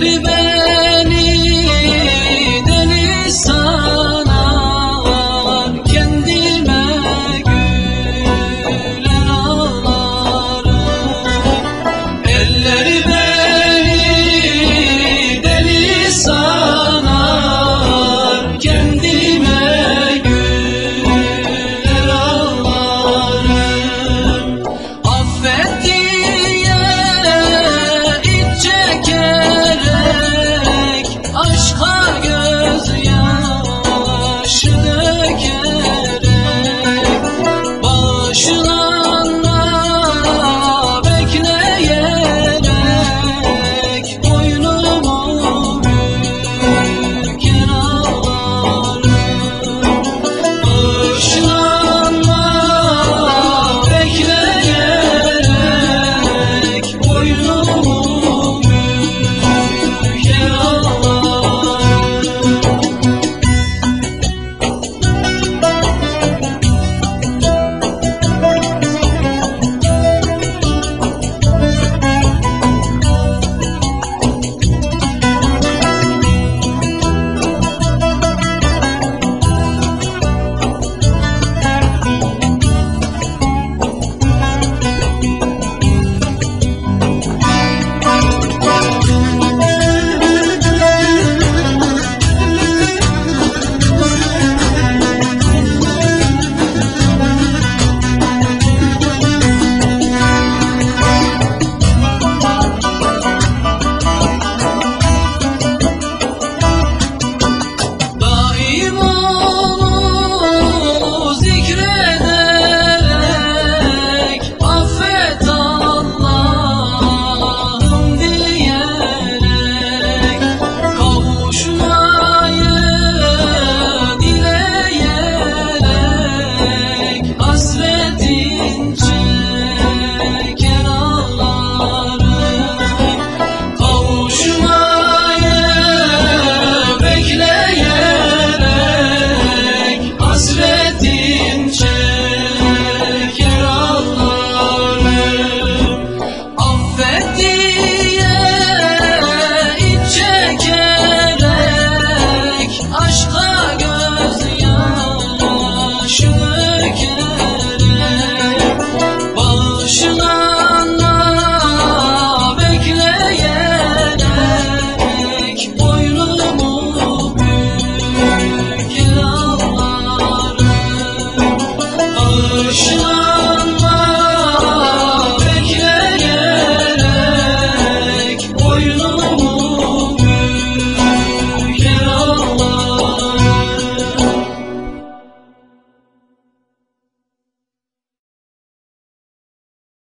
Everybody